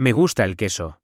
Me gusta el queso.